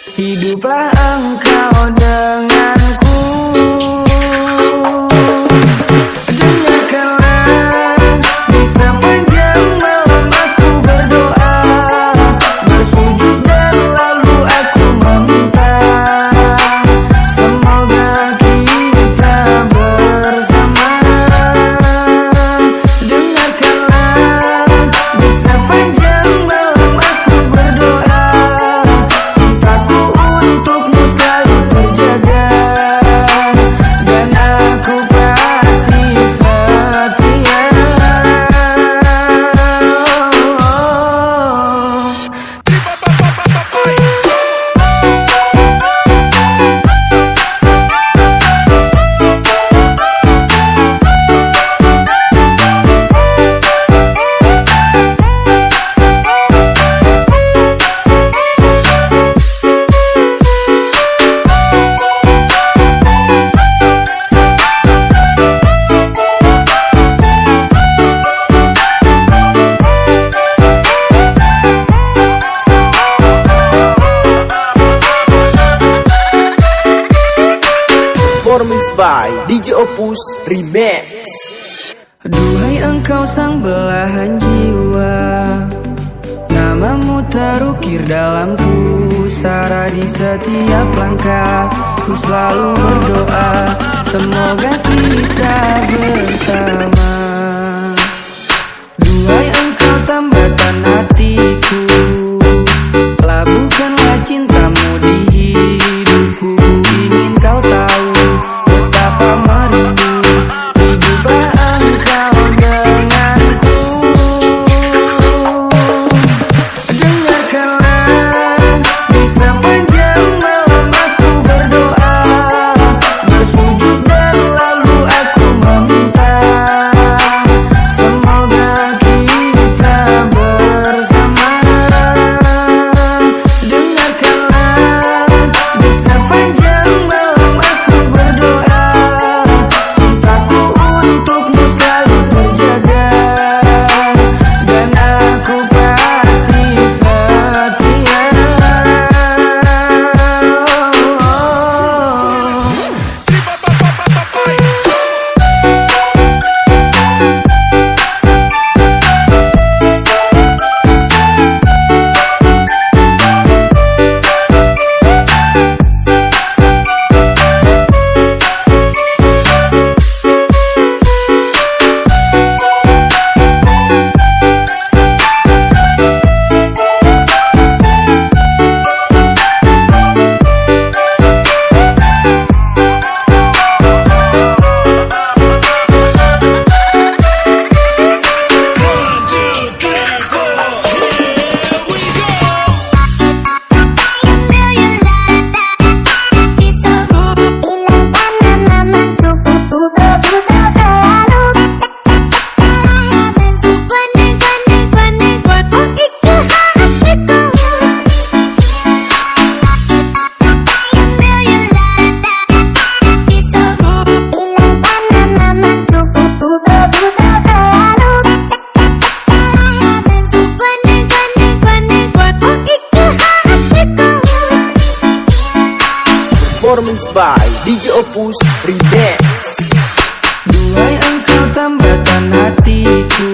Hiduplah engkau denganku Performance by DJ Opus Remix. Duhai engkau sang belahan jiwa Namamu terukir dalam pusara di setiap langkah. Ku selalu berdoa Semoga kita bersama. Duhai engkau tambatan hatiku Performance by DJ Opus Remix. Duhai engkau tambatan hatiku